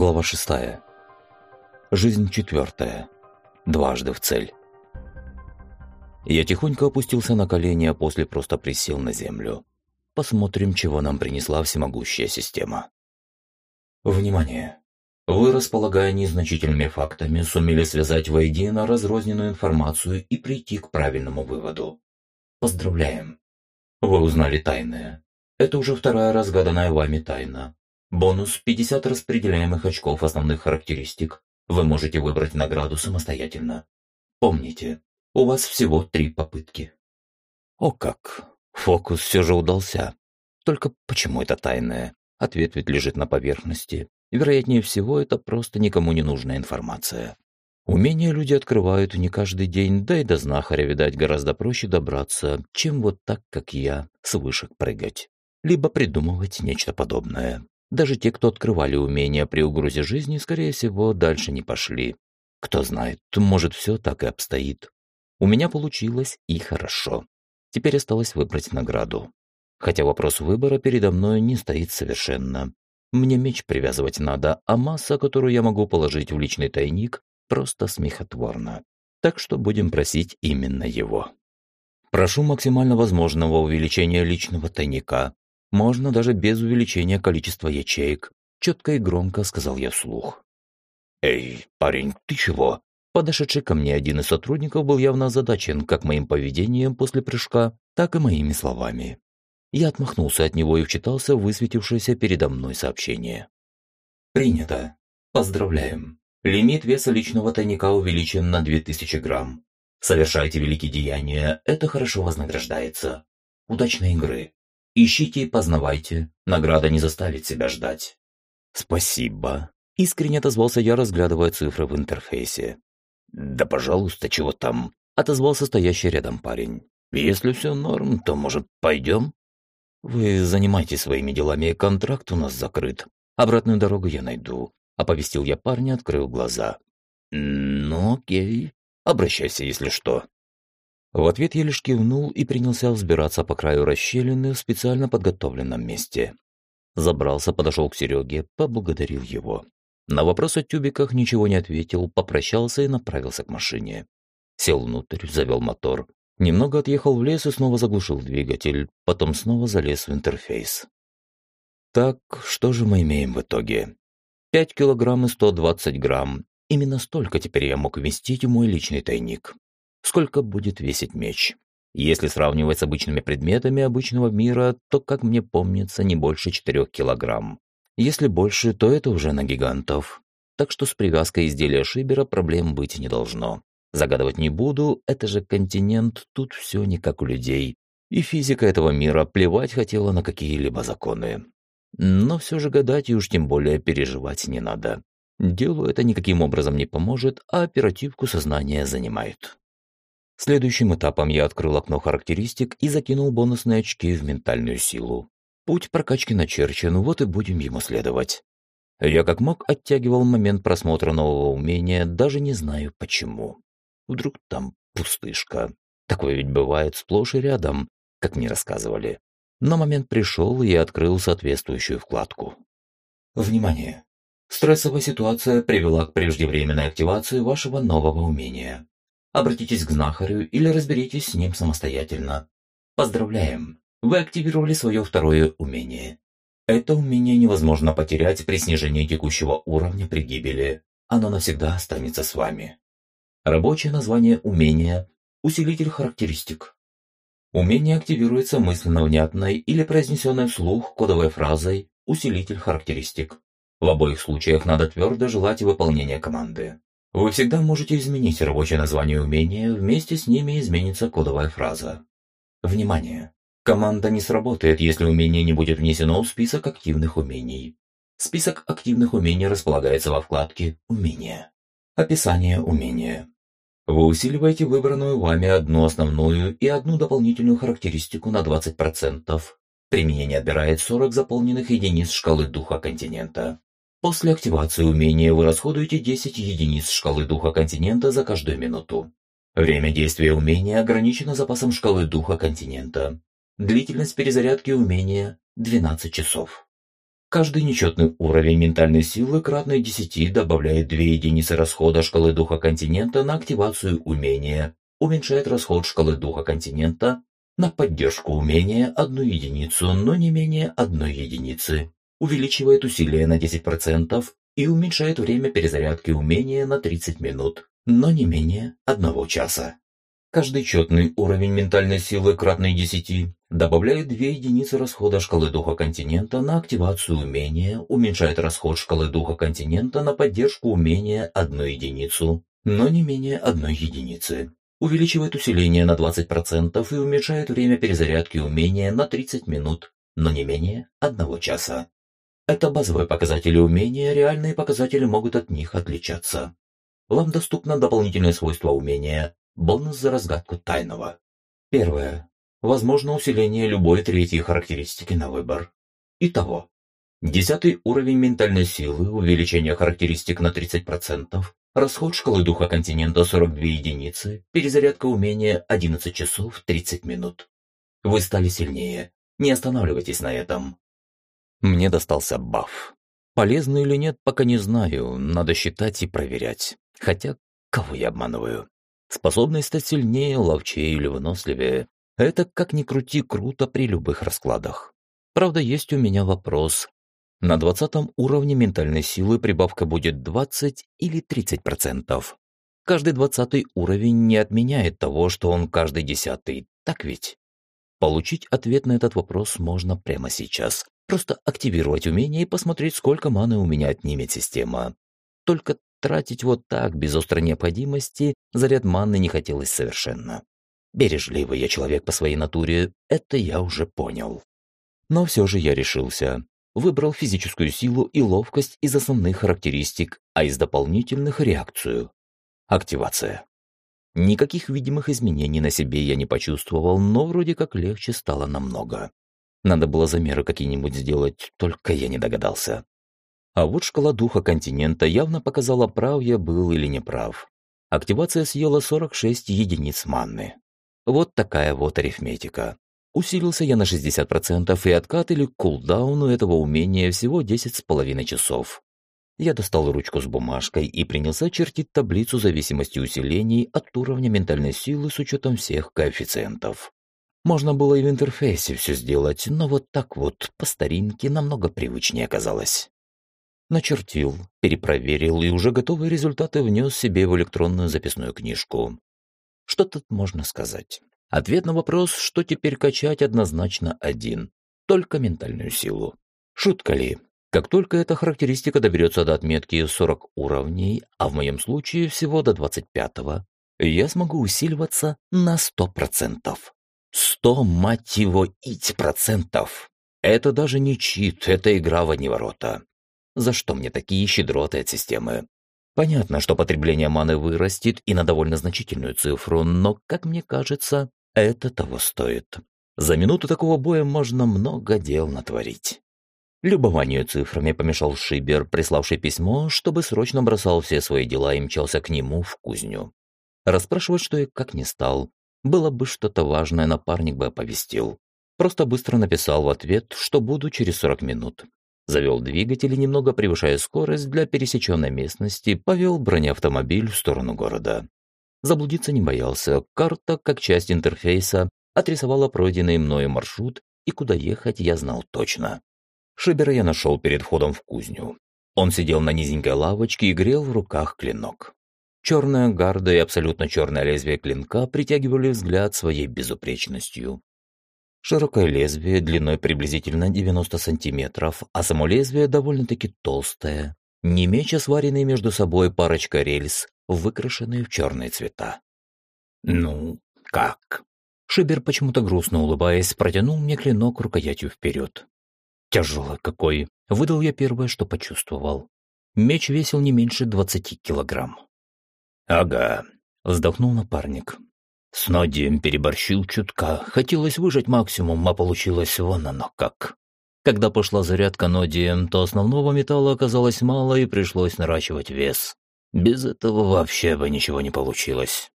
Глава шестая. Жизнь четвертая. Дважды в цель. Я тихонько опустился на колени, а после просто присел на землю. Посмотрим, чего нам принесла всемогущая система. Внимание! Вы, располагая незначительными фактами, сумели связать воедино разрозненную информацию и прийти к правильному выводу. Поздравляем! Вы узнали тайное. Это уже вторая разгаданная вами тайна. Бонус 50 распределяемых очков основных характеристик. Вы можете выбрать награду самостоятельно. Помните, у вас всего три попытки. О как! Фокус все же удался. Только почему это тайное? Ответ ведь лежит на поверхности. Вероятнее всего, это просто никому не нужная информация. Умения люди открывают не каждый день, да и до знахаря, видать, гораздо проще добраться, чем вот так, как я, с вышек прыгать. Либо придумывать нечто подобное. Даже те, кто открывали умения при угрозе жизни, скорее всего, дальше не пошли. Кто знает, может, все так и обстоит. У меня получилось и хорошо. Теперь осталось выбрать награду. Хотя вопрос выбора передо мной не стоит совершенно. Мне меч привязывать надо, а масса, которую я могу положить в личный тайник, просто смехотворна. Так что будем просить именно его. Прошу максимально возможного увеличения личного тайника, можно даже без увеличения количества ячеек, четко и громко сказал я вслух. «Эй, парень, ты чего?» Подошедший ко мне один из сотрудников был явно озадачен как моим поведением после прыжка, так и моими словами. Я отмахнулся от него и вчитался в высветившееся передо мной сообщение. «Принято. Поздравляем. Лимит веса личного тайника увеличен на 2000 грамм. Совершайте великие деяния, это хорошо вознаграждается. Удачной игры. Ищите и познавайте, награда не заставит себя ждать. Спасибо. Искренне отозвался я, разглядывая цифры в интерфейсе. Да пожалуйста, чего там? Отозвался стоящий рядом парень. Если все норм, то, может, пойдем? Вы занимайтесь своими делами, контракт у нас закрыт. Обратную дорогу я найду. Оповестил я парня, открыл глаза. Ну окей. Обращайся, если что. В ответ я лишь кивнул и принялся взбираться по краю расщелины в специально подготовленном месте. Забрался, подошел к Сереге, поблагодарил его. На вопрос о тюбиках ничего не ответил, попрощался и направился к машине. Сел внутрь, завел мотор. Немного отъехал в лес и снова заглушил двигатель, потом снова залез в интерфейс. Так, что же мы имеем в итоге? 5 килограмм и 120 грамм. Именно столько теперь я мог вместить в мой личный тайник сколько будет весить меч. Если сравнивать с обычными предметами обычного мира, то, как мне помнится, не больше 4 килограмм. Если больше, то это уже на гигантов. Так что с привязкой изделия Шибера проблем быть не должно. Загадывать не буду, это же континент, тут все не как у людей. И физика этого мира плевать хотела на какие-либо законы. Но все же гадать и уж тем более переживать не надо. Делу это никаким образом не поможет, а оперативку сознания занимает. Следующим этапом я открыл окно характеристик и закинул бонусные очки в ментальную силу. Путь прокачки начерчен, вот и будем ему следовать. Я как мог оттягивал момент просмотра нового умения, даже не знаю почему. Вдруг там пустышка. Такое ведь бывает сплошь и рядом, как мне рассказывали. Но момент пришел, и я открыл соответствующую вкладку. Внимание! Стрессовая ситуация привела к преждевременной активации вашего нового умения. Обратитесь к знахарю или разберитесь с ним самостоятельно. Поздравляем! Вы активировали свое второе умение. Это умение невозможно потерять при снижении текущего уровня при гибели. Оно навсегда останется с вами. Рабочее название умения – усилитель характеристик. Умение активируется мысленно внятной или произнесенной вслух кодовой фразой «усилитель характеристик». В обоих случаях надо твердо желать выполнения команды. Вы всегда можете изменить рабочее название умения, вместе с ними изменится кодовая фраза. Внимание! Команда не сработает, если умение не будет внесено в список активных умений. Список активных умений располагается во вкладке «Умения». Описание умения. Вы усиливаете выбранную вами одну основную и одну дополнительную характеристику на 20%. Применение отбирает 40 заполненных единиц шкалы духа континента. После активации умения вы расходуете 10 единиц шкалы духа континента за каждую минуту. Время действия умения ограничено запасом шкалы духа континента. Длительность перезарядки умения – 12 часов. Каждый нечетный уровень ментальной силы кратной 10 добавляет 2 единицы расхода шкалы духа континента на активацию умения, уменьшает расход шкалы духа континента на поддержку умения одну единицу, но не менее одной единицы, увеличивает усилие на 10% и уменьшает время перезарядки умения на 30 минут, но не менее одного часа. Каждый четный уровень ментальной силы кратной 10 добавляет 2 единицы расхода шкалы духа континента на активацию умения, уменьшает расход шкалы духа континента на поддержку умения одну единицу, но не менее одной единицы. Увеличивает усиление на 20% и уменьшает время перезарядки умения на 30 минут, но не менее одного часа. Это базовые показатели умения, реальные показатели могут от них отличаться. Вам доступно дополнительное свойство умения Бонус за разгадку тайного. Первое. Возможно усиление любой третьей характеристики на выбор. Итого. Десятый уровень ментальной силы, увеличение характеристик на 30%, расход шкалы духа континента 42 единицы, перезарядка умения 11 часов 30 минут. Вы стали сильнее. Не останавливайтесь на этом. Мне достался баф. Полезный или нет, пока не знаю, надо считать и проверять. Хотя, кого я обманываю? Способность стать сильнее, ловчее или выносливее – это, как ни крути, круто при любых раскладах. Правда, есть у меня вопрос. На 20 уровне ментальной силы прибавка будет 20 или 30%. Каждый 20 уровень не отменяет того, что он каждый десятый, так ведь? Получить ответ на этот вопрос можно прямо сейчас. Просто активировать умение и посмотреть, сколько маны у меня отнимет система. Только Тратить вот так, без острой необходимости, заряд манны не хотелось совершенно. Бережливый я человек по своей натуре, это я уже понял. Но все же я решился. Выбрал физическую силу и ловкость из основных характеристик, а из дополнительных – реакцию. Активация. Никаких видимых изменений на себе я не почувствовал, но вроде как легче стало намного. Надо было замеры какие-нибудь сделать, только я не догадался. А вот шкала духа континента явно показала, прав я был или не прав. Активация съела 46 единиц манны. Вот такая вот арифметика. Усилился я на 60% и откат или кулдауну этого умения всего 10 с половиной часов. Я достал ручку с бумажкой и принялся чертить таблицу зависимости усилений от уровня ментальной силы с учетом всех коэффициентов. Можно было и в интерфейсе все сделать, но вот так вот, по старинке, намного привычнее оказалось. Начертил, перепроверил и уже готовые результаты внес себе в электронную записную книжку. Что тут можно сказать? Ответ на вопрос, что теперь качать, однозначно один. Только ментальную силу. Шутка ли? Как только эта характеристика доберется до отметки 40 уровней, а в моем случае всего до 25-го, я смогу усиливаться на 100%. 100, мать его, ить процентов! Это даже не чит, это игра в одни ворота. За что мне такие щедроты от системы? Понятно, что потребление маны вырастет и на довольно значительную цифру, но, как мне кажется, это того стоит. За минуту такого боя можно много дел натворить. Любованию цифрами помешал Шибер, приславший письмо, чтобы срочно бросал все свои дела и мчался к нему в кузню. Расспрашивать, что и как не стал. Было бы что-то важное, напарник бы оповестил. Просто быстро написал в ответ, что буду через 40 минут. Завел двигатель немного превышая скорость для пересеченной местности, повел бронеавтомобиль в сторону города. Заблудиться не боялся, карта, как часть интерфейса, отрисовала пройденный мною маршрут, и куда ехать я знал точно. Шибера я нашел перед входом в кузню. Он сидел на низенькой лавочке и грел в руках клинок. Черная гарда и абсолютно черное лезвие клинка притягивали взгляд своей безупречностью. Широкое лезвие длиной приблизительно 90 сантиметров, а само лезвие довольно-таки толстое. Не меч, а сваренный между собой парочка рельс, выкрашенные в черные цвета. «Ну, как?» Шибер, почему-то грустно улыбаясь, протянул мне клинок рукоятью вперед. «Тяжелый какой!» — выдал я первое, что почувствовал. Меч весил не меньше двадцати килограмм. «Ага», — вздохнул напарник. С Надием переборщил чутка. Хотелось выжать максимум, а получилось вон оно как. Когда пошла зарядка Нодием, то основного металла оказалось мало и пришлось наращивать вес. Без этого вообще бы ничего не получилось.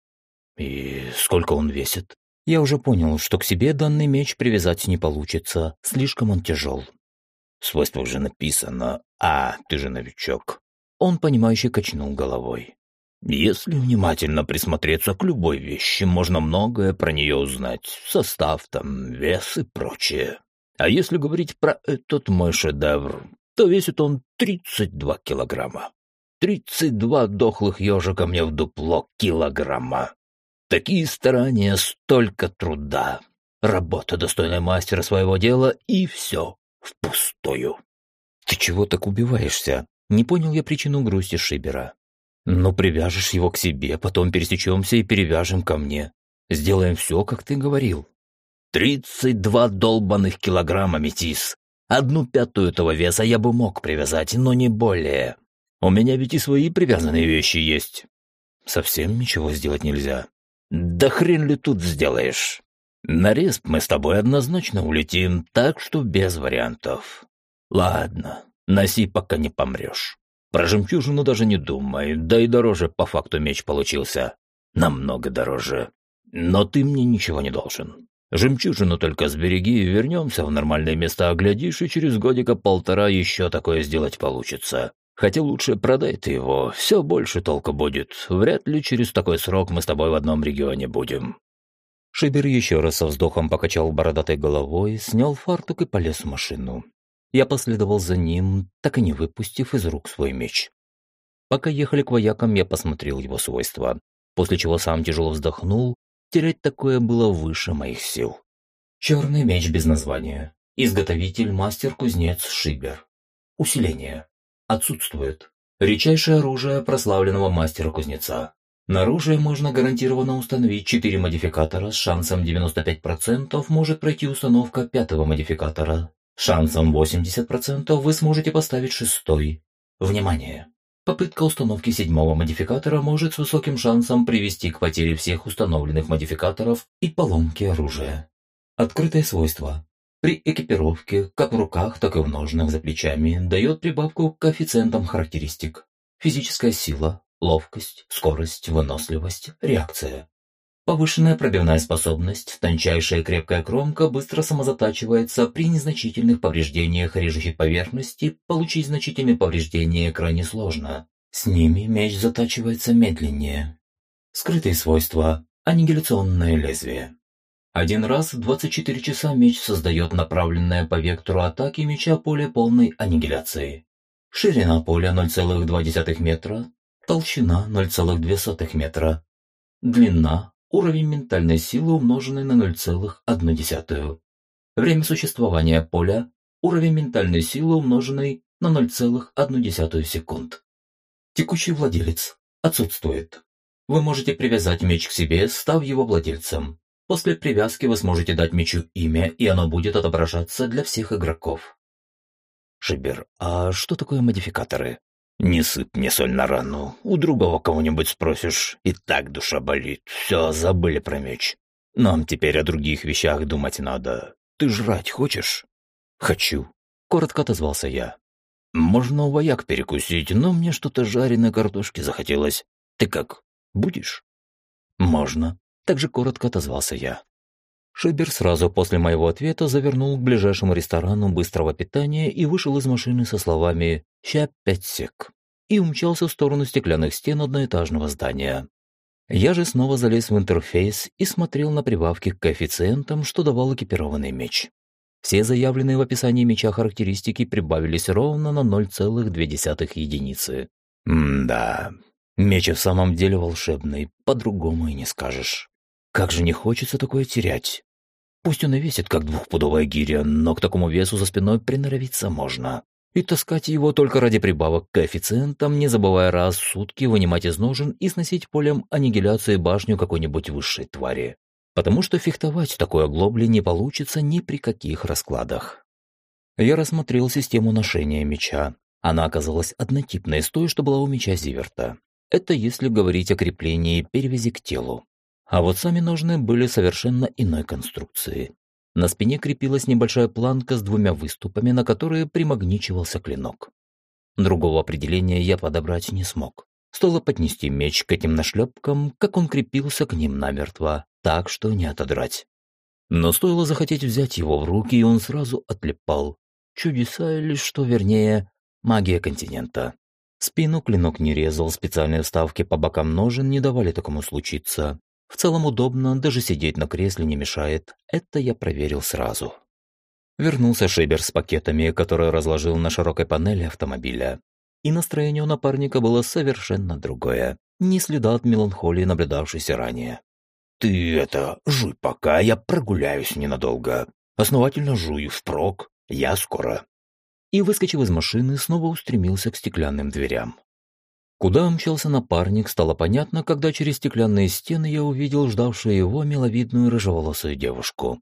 И сколько он весит? Я уже понял, что к себе данный меч привязать не получится, слишком он тяжел. В свойствах же написано «А, ты же новичок». Он, понимающе качнул головой. Если внимательно присмотреться к любой вещи, можно многое про нее узнать. Состав там, вес и прочее. А если говорить про этот мой шедевр, то весит он 32 килограмма. 32 дохлых ежика мне в дупло килограмма. Такие старания, столько труда. Работа достойная мастера своего дела, и все впустую. Ты чего так убиваешься? Не понял я причину грусти Шибера. Ну, привяжешь его к себе, потом пересечемся и перевяжем ко мне. Сделаем все, как ты говорил. Тридцать два долбаных килограмма, метис. Одну пятую этого веса я бы мог привязать, но не более. У меня ведь и свои привязанные вещи есть. Совсем ничего сделать нельзя. Да хрен ли тут сделаешь? На респ мы с тобой однозначно улетим, так что без вариантов. Ладно, носи, пока не помрешь. Про жемчужину даже не думай, да и дороже по факту меч получился. Намного дороже. Но ты мне ничего не должен. Жемчужину только сбереги, вернемся в нормальные места, глядишь, и через годика полтора еще такое сделать получится. Хотя лучше продай ты его, все больше толка будет. Вряд ли через такой срок мы с тобой в одном регионе будем». Шибер еще раз со вздохом покачал бородатой головой, снял фартук и полез в машину. Я последовал за ним, так и не выпустив из рук свой меч. Пока ехали к воякам, я посмотрел его свойства, после чего сам тяжело вздохнул, терять такое было выше моих сил. Черный меч без названия. Изготовитель мастер-кузнец Шибер. Усиление. Отсутствует. Редчайшее оружие прославленного мастера-кузнеца. На оружие можно гарантированно установить 4 модификатора с шансом 95%, может пройти установка пятого модификатора Шансом 80% вы сможете поставить шестой. Внимание! Попытка установки седьмого модификатора может с высоким шансом привести к потере всех установленных модификаторов и поломке оружия. Открытое свойство. При экипировке, как в руках, так и в ножнах за плечами, дает прибавку к коэффициентам характеристик. Физическая сила, ловкость, скорость, выносливость, реакция. Повышенная пробивная способность, тончайшая крепкая кромка быстро самозатачивается при незначительных повреждениях режущей поверхности, получить значительные повреждения крайне сложно. С ними меч затачивается медленнее. Скрытые свойства. Аннигиляционное лезвие. Один раз в 24 часа меч создает направленное по вектору атаки меча поле полной аннигиляции. Ширина поля 0,2 метра, толщина 0,2 метра, длина Уровень ментальной силы умноженный на 0,1. Время существования поля. Уровень ментальной силы умноженный на 0,1 секунд. Текущий владелец. Отсутствует. Вы можете привязать меч к себе, став его владельцем. После привязки вы сможете дать мечу имя, и оно будет отображаться для всех игроков. Шибер, а что такое модификаторы? «Не сыпь мне соль на рану. У другого кого-нибудь спросишь. И так душа болит. Все, забыли про меч. Нам теперь о других вещах думать надо. Ты жрать хочешь?» «Хочу», — коротко отозвался я. «Можно у вояк перекусить, но мне что-то жареной картошки захотелось. Ты как, будешь?» «Можно», — также коротко отозвался я. Шибер сразу после моего ответа завернул к ближайшему ресторану быстрого питания и вышел из машины со словами «Ща пять сек» и умчался в сторону стеклянных стен одноэтажного здания. Я же снова залез в интерфейс и смотрел на прибавки к коэффициентам, что давал экипированный меч. Все заявленные в описании меча характеристики прибавились ровно на 0,2 единицы. М-да, меч в самом деле волшебный, по-другому и не скажешь. Как же не хочется такое терять. Пусть он и весит, как двухпудовая гиря, но к такому весу за спиной приноровиться можно. И таскать его только ради прибавок к коэффициентам, не забывая раз в сутки вынимать из ножен и сносить полем аннигиляции башню какой-нибудь высшей твари. Потому что фехтовать такой оглобли не получится ни при каких раскладах. Я рассмотрел систему ношения меча. Она оказалась однотипной с той, что была у меча Зиверта. Это если говорить о креплении перевязи к телу. А вот сами ножны были совершенно иной конструкции. На спине крепилась небольшая планка с двумя выступами, на которые примагничивался клинок. Другого определения я подобрать не смог. Стоило поднести меч к этим нашлепкам, как он крепился к ним намертво, так что не отодрать. Но стоило захотеть взять его в руки, и он сразу отлипал. чудеса или, что вернее, магия континента. Спину клинок не резал, специальные вставки по бокам ножен не давали такому случиться. В целом удобно, даже сидеть на кресле не мешает. Это я проверил сразу. Вернулся Шибер с пакетами, которые разложил на широкой панели автомобиля. И настроение у напарника было совершенно другое. Ни следа от меланхолии, наблюдавшейся ранее. «Ты это, жуй пока, я прогуляюсь ненадолго. Основательно жуй впрок, я скоро». И, выскочив из машины, снова устремился к стеклянным дверям. Куда мчался напарник, стало понятно, когда через стеклянные стены я увидел ждавшую его миловидную рыжеволосую девушку.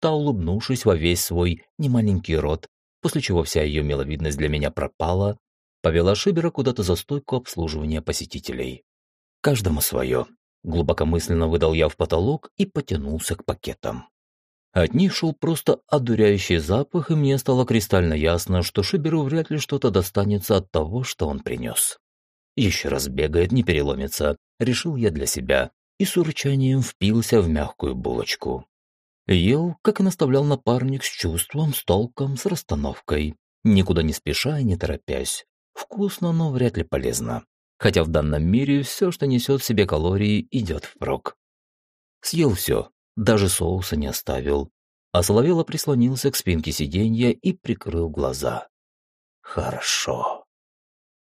Та, улыбнувшись во весь свой немаленький рот, после чего вся ее миловидность для меня пропала, повела Шибера куда-то за стойку обслуживания посетителей. Каждому свое. Глубокомысленно выдал я в потолок и потянулся к пакетам. От них шел просто одуряющий запах, и мне стало кристально ясно, что Шиберу вряд ли что-то достанется от того, что он принес. Еще раз бегает, не переломится, решил я для себя, и с урчанием впился в мягкую булочку. Ел, как и наставлял напарник, с чувством, с толком, с расстановкой, никуда не спеша и не торопясь. Вкусно, но вряд ли полезно хотя в данном мире все, что несет в себе калории, идет впрок. Съел все, даже соуса не оставил, а Соловело прислонился к спинке сиденья и прикрыл глаза. Хорошо.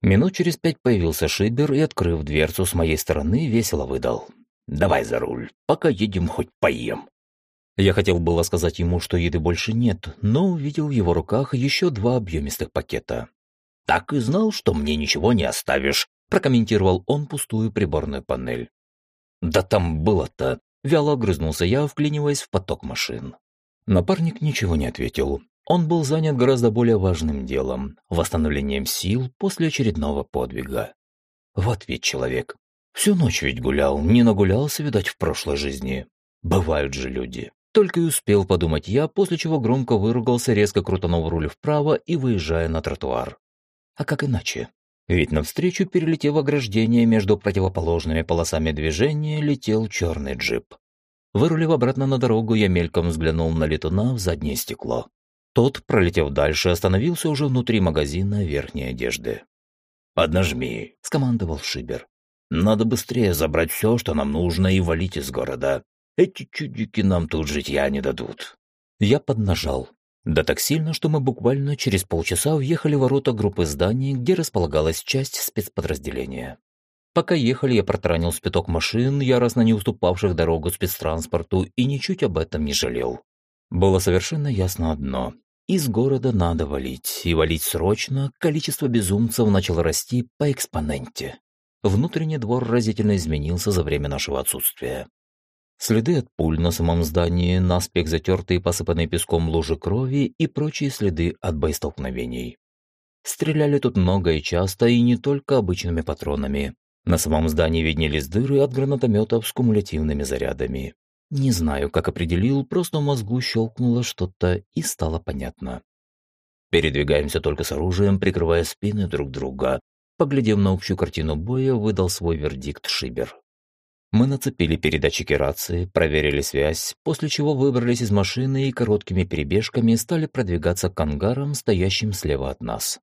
Минут через пять появился Шибер и, открыв дверцу с моей стороны, весело выдал. «Давай за руль, пока едем, хоть поем». Я хотел было сказать ему, что еды больше нет, но увидел в его руках еще два объемистых пакета. «Так и знал, что мне ничего не оставишь», прокомментировал он пустую приборную панель. «Да там было-то!» – вяло огрызнулся я, вклиниваясь в поток машин. Напарник ничего не ответил. Он был занят гораздо более важным делом – восстановлением сил после очередного подвига. Вот ведь человек. Всю ночь ведь гулял, не нагулялся, видать, в прошлой жизни. Бывают же люди. Только и успел подумать я, после чего громко выругался, резко крутанув руль вправо и выезжая на тротуар. А как иначе? Ведь навстречу, перелетев ограждение между противоположными полосами движения, летел черный джип. Вырулив обратно на дорогу, я мельком взглянул на летуна в заднее стекло. Тот, пролетев дальше, остановился уже внутри магазина верхней одежды. «Поднажми», — скомандовал Шибер. «Надо быстрее забрать все, что нам нужно, и валить из города. Эти чудики нам тут житья не дадут». Я поднажал. Да так сильно, что мы буквально через полчаса въехали в ворота группы зданий, где располагалась часть спецподразделения. Пока ехали, я протаранил спиток машин, яростно не уступавших дорогу спецтранспорту, и ничуть об этом не жалел. Было совершенно ясно одно. Из города надо валить, и валить срочно, количество безумцев начало расти по экспоненте. Внутренний двор разительно изменился за время нашего отсутствия. Следы от пуль на самом здании, наспех затертые посыпанные песком лужи крови и прочие следы от боестолкновений. Стреляли тут много и часто, и не только обычными патронами. На самом здании виднелись дыры от гранатометов с кумулятивными зарядами. Не знаю, как определил, просто в мозгу щелкнуло что-то и стало понятно. Передвигаемся только с оружием, прикрывая спины друг друга. Поглядев на общую картину боя, выдал свой вердикт Шибер. Мы нацепили передатчики рации, проверили связь, после чего выбрались из машины и короткими перебежками стали продвигаться к ангарам, стоящим слева от нас.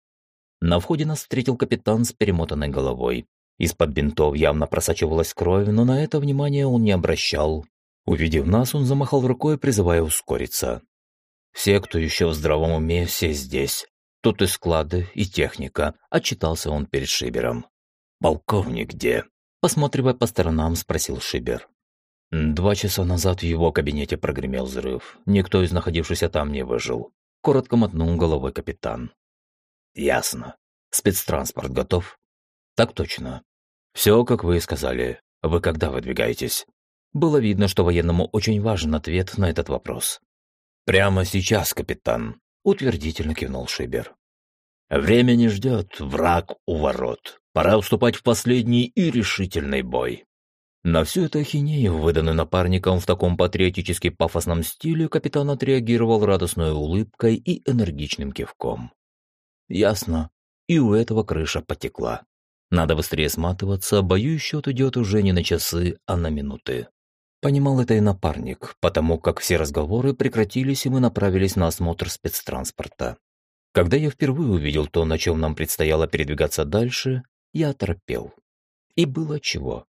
На входе нас встретил капитан с перемотанной головой. Из-под бинтов явно просачивалась кровь, но на это внимание он не обращал. Увидев нас, он замахал рукой, призывая ускориться. «Все, кто еще в здравом уме, все здесь. Тут и склады, и техника», — отчитался он перед Шибером. «Полковник где?» Посматривая по сторонам, спросил Шибер. Два часа назад в его кабинете прогремел взрыв. Никто из находившихся там не выжил. Коротко мотнул головой капитан. Ясно. Спецтранспорт готов? Так точно. Все, как вы и сказали. Вы когда выдвигаетесь? Было видно, что военному очень важен ответ на этот вопрос. Прямо сейчас, капитан. Утвердительно кивнул Шибер. Время не ждет, враг у ворот. Пора уступать в последний и решительный бой. На всю эту ахинею, выданную напарником в таком патриотически пафосном стиле, капитан отреагировал радостной улыбкой и энергичным кивком. Ясно. И у этого крыша потекла. Надо быстрее сматываться, боюсь, счет идет уже не на часы, а на минуты. Понимал это и напарник, потому как все разговоры прекратились, и мы направились на осмотр спецтранспорта. Когда я впервые увидел то, на чем нам предстояло передвигаться дальше, я оторопел. И было чего.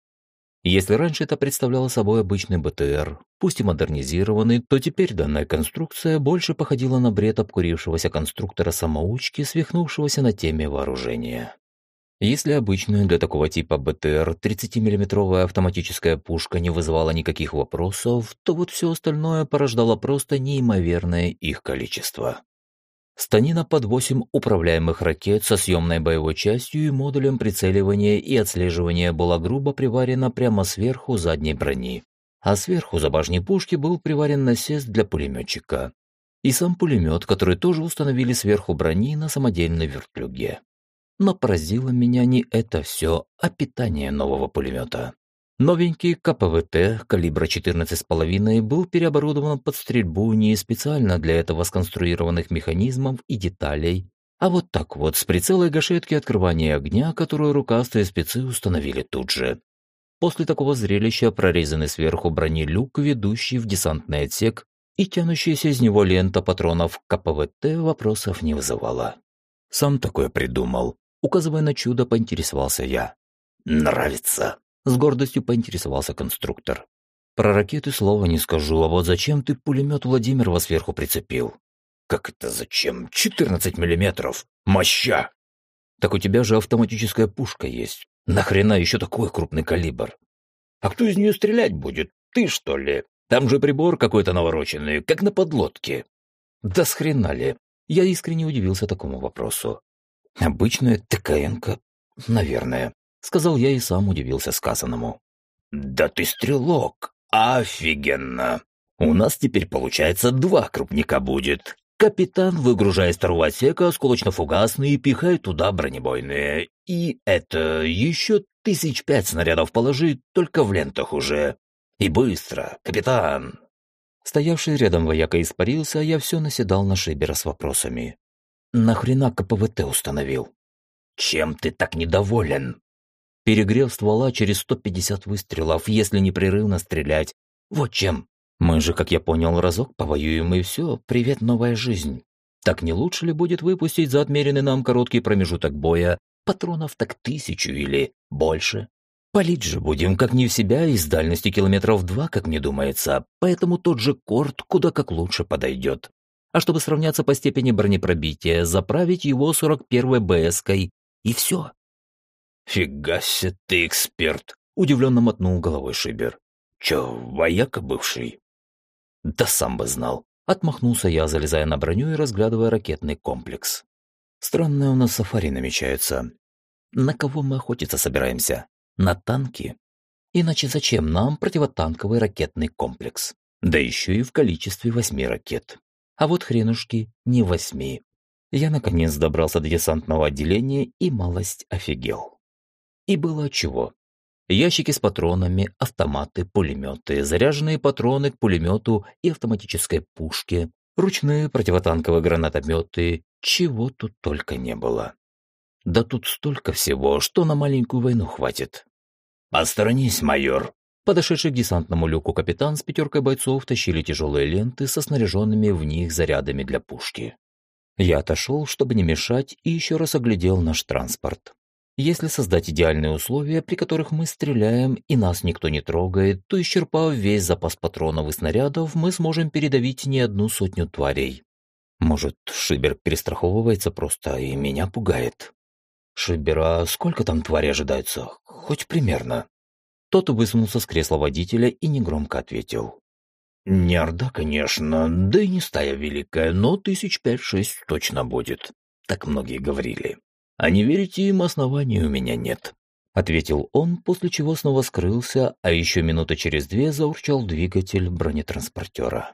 Если раньше это представляло собой обычный БТР, пусть и модернизированный, то теперь данная конструкция больше походила на бред обкурившегося конструктора-самоучки, свихнувшегося на теме вооружения. Если обычная для такого типа БТР 30-миллиметровая автоматическая пушка не вызывала никаких вопросов, то вот все остальное порождало просто неимоверное их количество. Станина под 8 управляемых ракет со съемной боевой частью и модулем прицеливания и отслеживания была грубо приварена прямо сверху задней брони. А сверху за башней пушки был приварен насест для пулеметчика. И сам пулемет, который тоже установили сверху брони на самодельной вертлюге. Но поразило меня не это все, а питание нового пулемета. Новенький КПВТ калибра 14,5 был переоборудован под стрельбу не специально для этого сконструированных механизмов и деталей, а вот так вот, с прицела и гашетки открывания огня, которую рукастые спецы установили тут же. После такого зрелища прорезанный сверху бронелюк, ведущий в десантный отсек, и тянущаяся из него лента патронов КПВТ вопросов не вызывала. Сам такое придумал. Указывая на чудо, поинтересовался я. «Нравится», — с гордостью поинтересовался конструктор. «Про ракеты слова не скажу, а вот зачем ты пулемет Владимирова сверху прицепил?» «Как это зачем? 14 миллиметров! Моща!» «Так у тебя же автоматическая пушка есть. Нахрена еще такой крупный калибр?» «А кто из нее стрелять будет? Ты, что ли? Там же прибор какой-то навороченный, как на подлодке». «Да с хрена ли?» Я искренне удивился такому вопросу. Обычная ТКНка, наверное, сказал я и сам удивился сказанному. Да ты стрелок, офигенно. У нас теперь получается два крупника будет. Капитан, выгружая из второго отсека осколочно-фугасные, пихает туда бронебойные. И это еще тысяч пять снарядов положить, только в лентах уже. И быстро, капитан. Стоявший рядом вояка испарился, а я все наседал на Шибера с вопросами. Нахрена КПВТ установил? Чем ты так недоволен? Перегрев ствола через 150 выстрелов, если непрерывно стрелять. Вот чем. Мы же, как я понял, разок повоюем и все, привет, новая жизнь. Так не лучше ли будет выпустить за отмеренный нам короткий промежуток боя патронов так тысячу или больше? Палить же будем, как не в себя, из дальности километров два, как мне думается, поэтому тот же корт куда как лучше подойдет а чтобы сравняться по степени бронепробития, заправить его 41-й БСкой, и все. «Фига себе ты эксперт!» — удивленно мотнул головой Шибер. «Че, вояка бывший?» «Да сам бы знал», — отмахнулся я, залезая на броню и разглядывая ракетный комплекс. «Странное у нас сафари намечается. На кого мы охотиться собираемся? На танки? Иначе зачем нам противотанковый ракетный комплекс? Да еще и в количестве восьми ракет а вот хренушки не восьми. Я наконец добрался до десантного отделения и малость офигел. И было чего. Ящики с патронами, автоматы, пулеметы, заряженные патроны к пулемету и автоматической пушке, ручные противотанковые гранатометы, чего тут только не было. Да тут столько всего, что на маленькую войну хватит. «Посторонись, майор!» Подошедший к десантному люку капитан с пятеркой бойцов тащили тяжелые ленты со снаряженными в них зарядами для пушки. Я отошел, чтобы не мешать, и еще раз оглядел наш транспорт. Если создать идеальные условия, при которых мы стреляем и нас никто не трогает, то, исчерпав весь запас патронов и снарядов, мы сможем передавить не одну сотню тварей. Может, Шибер перестраховывается просто и меня пугает. Шибера, сколько там тварей ожидается? Хоть примерно. Тот высунулся с кресла водителя и негромко ответил. «Не орда, конечно, да и не стая великая, но тысяч пять-шесть точно будет. Так многие говорили. А не верите им, оснований у меня нет». Ответил он, после чего снова скрылся, а еще минуты через две заурчал двигатель бронетранспортера.